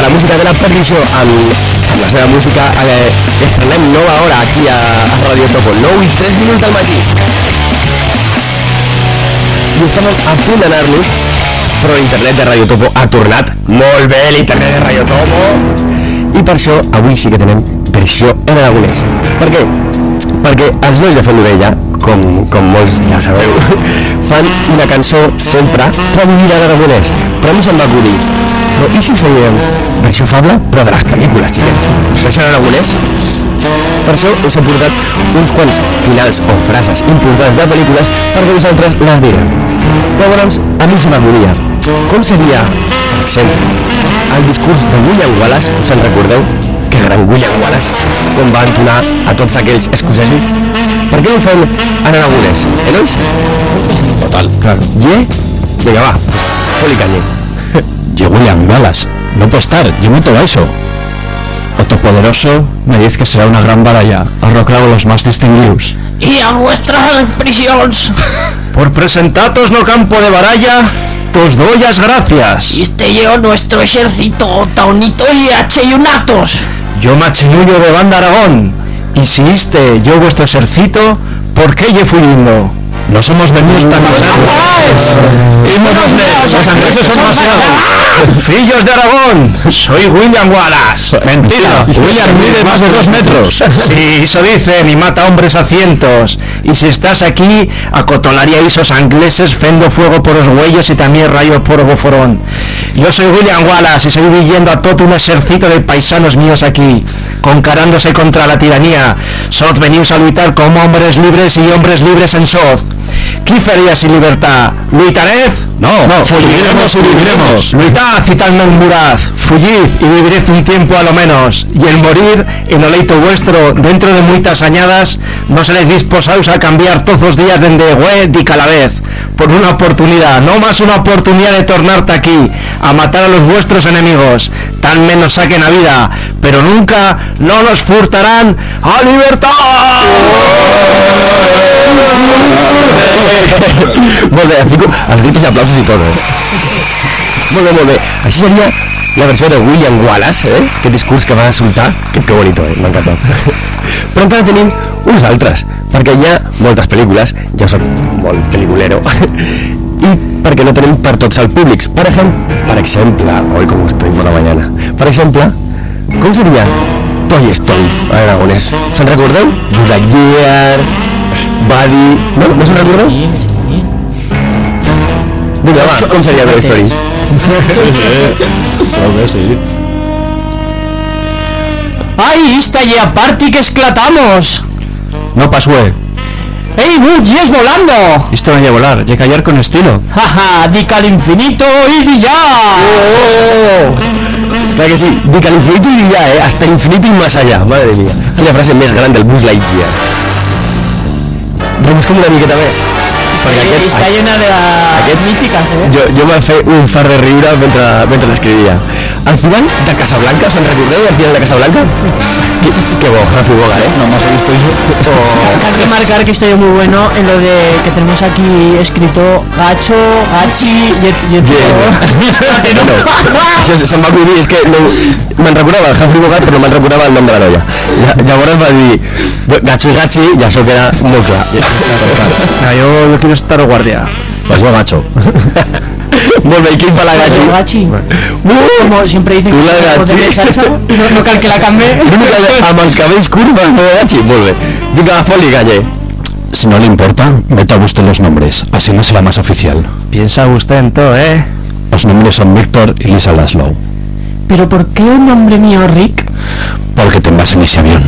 La música de la perdició amb, amb la seva música eh, estrenem nova hora aquí a, a Radio Topo. 9 i 3 minuts del matí. I estem a punt d'anar-nos però l'internet de Radio Topo ha tornat molt bé l'internet de Radio Topo. I per això avui sí que tenem versió en aragonès per què? perquè els nois de Font com, com molts ja sabeu fan una cançó sempre traduïda en aragonès però a mi se'm va acudir Però i si fèiem versió fable, però de les pel·lícules, xiquets? Versió en aragonès? Per això us he portat uns quants finals o frases importants de pel·lícules perquè vosaltres les digueu. Llavors, a mi se m'acudia. Com seria, per exemple, el discurs de William Wallace, us en recordeu? Que gran William Wallace, com va entonar a tots aquells escocesos. Per què ho fem en aragonès, eh, nois? Total. Claro. ¿Y? Venga, va. Poli calle. Yo William Wallace. No puede estar, yo meto a eso. Otro poderoso me dice que será una gran baralla. Arroclavo los más distinguidos. Y a vuestras prisiones. Por presentatos no campo de baralla, tos doy las gracias. Y este yo nuestro ejército taunitos y acheyunatos. Yo macheñuño de banda Aragón. Y si este yo vuestro ejército, ¿por qué ye fuyendo? No somos venidos tan Los angleses son demasiado. Fillos de Aragón, soy William Wallace. Mentira, William mide más de dos metros. Sí, eso dicen, y mata hombres a cientos. Y si estás aquí, acotolaría a esos angleses fendo fuego por los huellos y también rayo por boforón. Yo soy William Wallace y soy viviendo a todo un ejército de paisanos míos aquí, concarándose contra la tiranía. Soz venimos a luchar como hombres libres y hombres libres en Soz. ¿Qué faría sin libertad? ¿Luitarez? No, no, fugiremos y viviremos. Luitad, citadme en muraz, fullid y viviréis un tiempo a lo menos, y el morir en el leito vuestro, dentro de muitas añadas, no seréis disposados a cambiar todos los días dende hue di calavez, por una oportunidad, no más una oportunidad de tornarte aquí, a matar a los vuestros enemigos, tan menos saquen a vida, pero nunca no nos furtarán a libertad. molt bé, fico els aplausos i tot, eh? Molt bé, molt la versió de William Wallace, eh? Aquest discurs que va soltar, que, que bonito, eh? M'ha encantat. Però encara tenim uns altres, perquè hi ha moltes pel·lícules, jo soc molt pel·liculero, i perquè no tenim per tots els públics. Per exemple, per exemple, hoy como estoy por la mañana, per exemple, com seria Toy Story en aragonès? Se'n recordeu? Buzz Lightyear, Buddy... No? No se'n recordeu? Vinga, va, com seria Toy Story? ¡Ay, esta ya party que esclatamos! No pasue. ¡Ey, Bud, y es volando! Esto no a volar, y callar con estilo. ¡Jaja! ¡Dica al infinito y ya! Oh! Clar que sí, dic a l'infinit i ja, eh? Hasta l'infinit i més allà, madre mia. Quina frase més gran del Buzz Lightyear. Rebusquem una miqueta més. Perquè aquest, Está llena de aquest- míticas, ¿eh? jo, jo me'n fer un far de riure mentre, mentre l'escrivia. Al final de Casablanca, us en recordeu al final de Casablanca? Que, bo, Humphrey Bogart, ¿eh? No más he visto eso. Hay que marcar que estoy muy bueno en lo de que tenemos aquí escrito gacho, gachi y, y, y no, això se- se'm va acudir, és que no, me'n recordava el Humphrey Bogart però no me'n recordava el nom de la noia. Lla- Llavors va dir Gacho i Gachi i això queda molt clar. Yo, yo quiero estar guardia. Pues jo gacho. I qui fa la Gachi? gachi. Como siempre dicen Tú que la gachi. de salsa, no, no cal que la cambie. L'única amb els cabells curts va fer la Gachi. Va, foli, galle. Si no le importa, meta usted los nombres. Así no será más oficial. Piensa usted en todo, ¿eh? Los nombres son Víctor y Lisa Laszlo. Pero ¿por qué un nombre mío, Rick? Porque te vas en ese avión.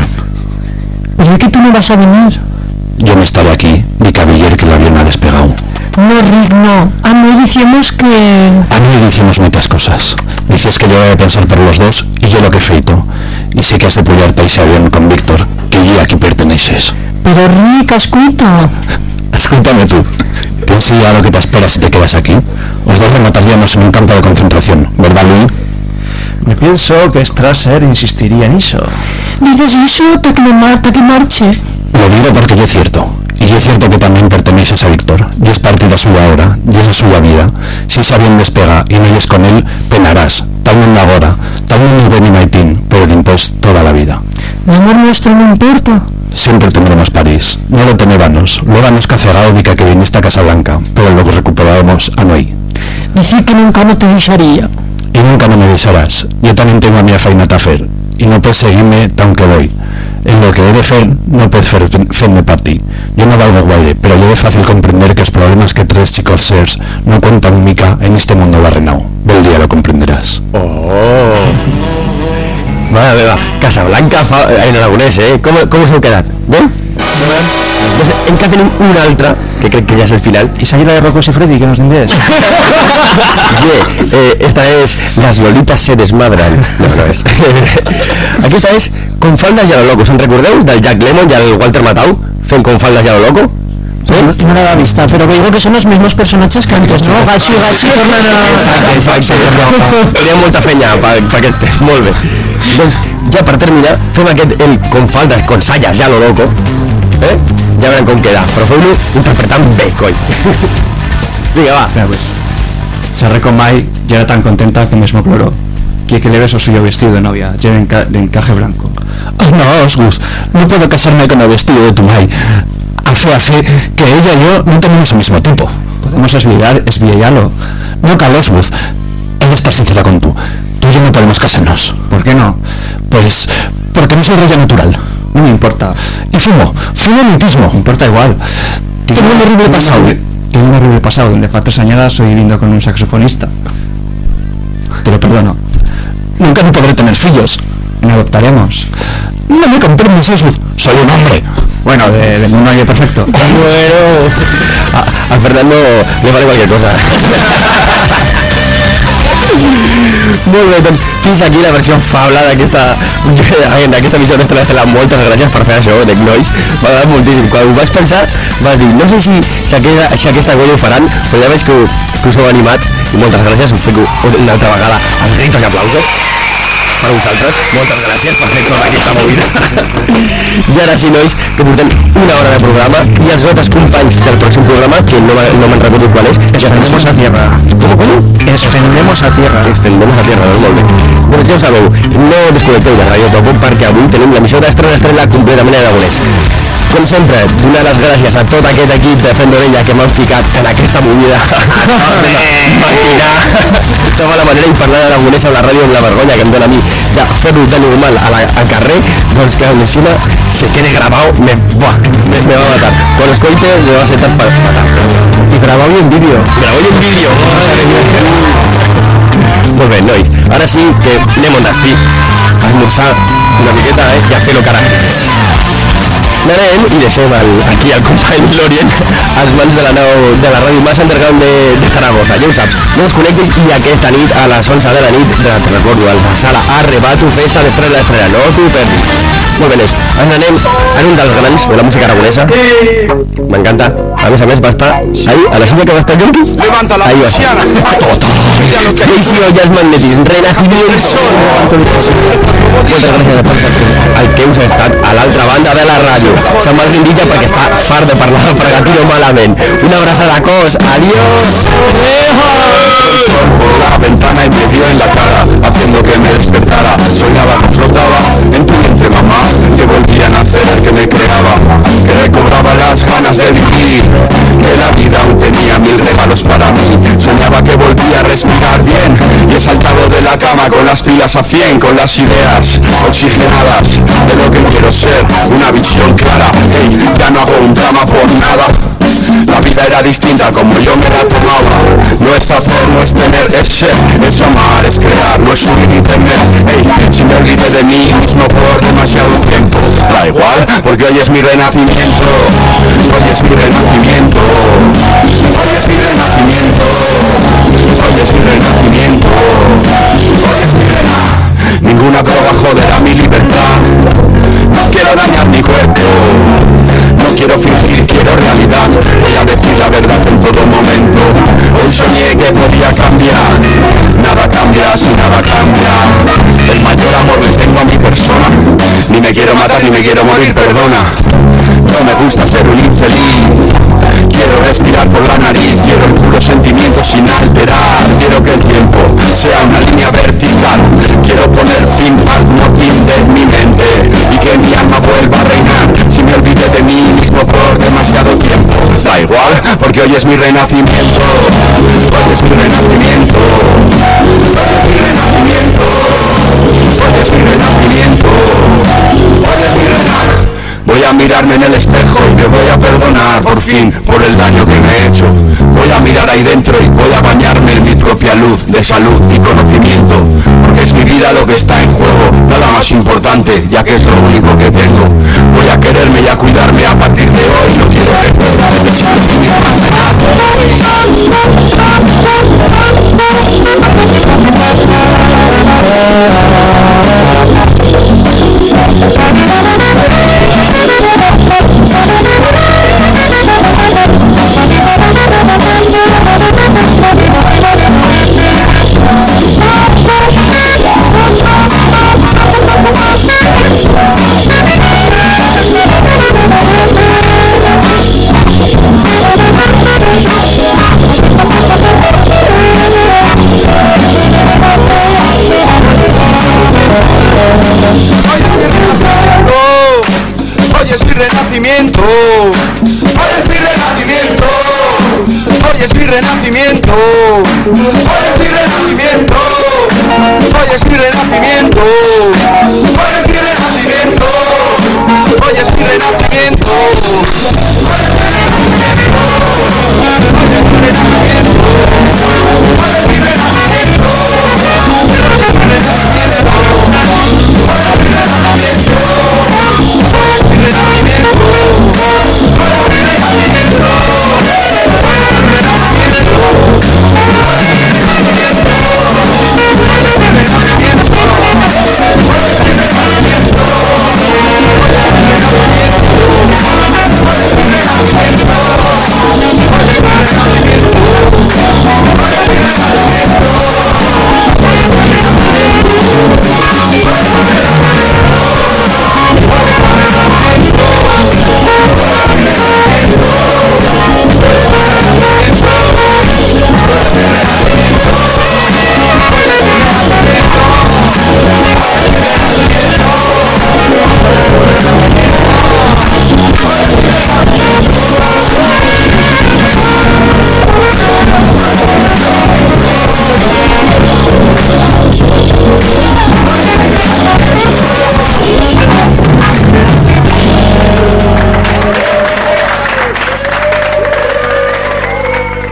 ¿Pero es que tú no vas a venir? Yo me estaré aquí, di Cabiller que el avión ha despegado. No, Rick, no. A mí decimos que... A mí decimos muchas cosas. Dices que yo voy a pensar por los dos y yo lo que feito. Y sé que has de puyarte a ese avión con Víctor, que ya aquí perteneces. Pero Rick, escucha. Escúchame tú. ¿Tienes idea lo que te espera si te quedas aquí? Os dos remataríamos en un campo de concentración, ¿verdad, Luis? Me pienso que Strasser insistiría en eso. Dices eso hasta que me marta que marche. Lo digo porque yo es cierto. Y yo es cierto que también perteneces a Víctor. Yo es partida suya ahora, y esa suya vida. Si ese avión despega y no eres con él, penarás. Tal no ahora, tal no ven maitín, pero después toda la vida. Mi amor nuestro no importa. Siempre tendremos París. No lo tenébanos. Luego nos que cegado dica que viniste a Casablanca, pero luego recuperaremos a Noé. Decir que nunca no te dejaría. Y nunca no me avisarás. Yo también tengo a mi feina a hacer. Y no puedes seguirme tan que voy en lo que he de fer no pot fer fent-me partir. Jo no valgo guaire, però jo de fàcil comprender que los problemas que tres chicos seres no compten mica en este mundo barrenau. Bel dia lo comprenderás. Oh! Mare meva, Casablanca en aragonès, eh? Com, com us heu quedat? Bé? Doncs encara tenim una altra, que crec que ja és el final. Y seguida de Rocos y Freddy, que nos dices. Bien, eh, esta es Las Lolitas se desmadran. No, no és. Aquesta és Con faldas i a lo loco. Se'n recordeu del Jack Lemmon i el Walter Matau fent Con faldas y a lo loco? No, no la vista, pero digo que son los mismos personajes que antes, ¿no? Gachi, Gachi, tornen a... Exacte, exacte. Tenia molta fenya per, per aquest temps. Molt bé. Doncs ja per terminar, fem aquest el con faldas, con sayas, ja lo loco. Eh? Ja veurem com queda. Però feu-lo interpretant bé, coi. Vinga, va. Mira, pues. Charré con Mai y era tan contenta que mismo cloró. Quiere que le beso suyo vestido de novia, ya de, enca- de encaje blanco. Ah, no, Osgus, no puedo casarme con el vestido de tu Mai. A fe, a fe, que ella y yo no tenemos el mismo tipo. Podemos esvidar, esviellarlo. No, Carlos Osgus, he de estar sincera con tú. Tú y yo no podemos casarnos. ¿Por qué no? Pues, porque no soy raya natural. No me importa. Y fumo, fumo mutismo. Me importa igual. Tengo un horrible pasado. Tengo un horrible pasado donde fa tres añadas soy viviendo con un saxofonista. Te lo perdono. Nunca no podré tener fillos. Me adoptaremos. No me comprendes, Osgus. Soy un hombre. Bueno, de, del mundo nadie perfecto. Bueno, a, a Fernando le vale cualquier cosa. Molt bé, doncs fins aquí la versió fabla d'aquesta d'aquesta emissió nostra d'Estela. Moltes gràcies per fer això, Dec Nois. M'ha agradat moltíssim. Quan ho vaig pensar, vas dir, no sé si, si, aquesta, si aquesta golla ho faran, però ja veig que, que us heu animat i moltes gràcies. Us fico una altra vegada els gritos i aplausos per vosaltres. Moltes gràcies per fer tota aquesta movida. I ara sí, nois, que portem una hora de programa i els altres companys del pròxim programa, que no, me- no me'n recordo qual és, Extendemos a tierra. ¿Cómo, cómo? Extendemos a tierra. Extendemos a tierra, doncs molt bé. Doncs ja ho sabeu, no desconnecteu de Radio Topo perquè avui tenim l'emissió d'estrena estrena completament en aragonès. Com sempre, donar les gràcies a tot aquest equip de Fent d'Orella que m'han ficat en aquesta movida. Tota la manera i parlar d'aragonès a la ràdio amb la vergonya que em dóna a mi ja fer-ho de normal a la, al carrer, doncs que encima se quede grabado, me, buah, me, me va a matar. Quan escoite me va a sentar pa- fatal. Y grabado en vídeo. Grabó en vídeo. Molt bé, nois. Ara sí que anem on destí. A esmorzar una miqueta, eh? I a fer-lo carai. Anem i deixem el, aquí el company Lorien als mans de la nau de la ràdio més underground de, de Zaragoza. Ja ho saps, no us connectis i aquesta nit a les 11 de la nit, de, te recordo, a la sala Arrebatu Festa d'Estrella d'Estrella. No t'ho perdis. Molt bé. Ens anem en un dels grans de la música aragonesa. M'encanta. A més a més va estar ahí, a la silla que va estar Jonqui. Levanta la Ahí va estar. persiana. Mira lo que Daisy o Jazz Magnetis, Renacimiento. Moltes gràcies a tots al que us ha estat a l'altra banda de la ràdio. Se'n va el Grindilla perquè està fart de parlar de fregatino malament. Una abraçada, cos. Adiós. por la ventana y me dio en la cara, haciendo que me despertara. Soñaba que que me creaba, que recobraba las ganas de vivir, que la vida aún tenía mil regalos para mí. Soñaba que volvía a respirar bien y he saltado de la cama con las pilas a 100, con las ideas oxigenadas de lo que quiero ser, una visión clara. Ey, ya no hago un drama por nada. La vida era distinta como yo me la tomaba. No es hacer, no es tener, es ser. Es amar, es crear, no es subir y temer Ey, si me olvidé de mí mismo por demasiado tiempo. Da igual, porque hoy es mi renacimiento. Hoy es mi renacimiento. Hoy es mi renacimiento. Hoy es mi renacimiento. Hoy es mi rena. Ninguna droga joderá mi libertad. No quiero dañar mi cuerpo quiero fingir, quiero realidad. Voy a decir la verdad en todo momento. Hoy soñé que podía cambiar. Nada cambia si nada cambia. El mayor amor le tengo a mi persona. Ni me quiero matar ni me quiero morir, perdona. No me gusta ser un infeliz. Quiero respirar por la nariz. Quiero el puro sentimiento sin alterar. Quiero que el tiempo sea una línea vertical. Quiero poner fin al motín de mi mente Y que mi alma vuelva a reinar me de mí mismo por demasiado tiempo. Da igual, porque hoy es mi renacimiento Hoy es mi renacimiento. Hoy es mi renacimiento mirarme en el espejo y me voy a perdonar por fin por el daño que me he hecho. Voy a mirar ahí dentro y voy a bañarme en mi propia luz de salud y conocimiento, porque es mi vida lo que está en juego, nada más importante, ya que es lo único que tengo. Voy a quererme y a cuidarme a partir de hoy, no quiero recordar Thank you.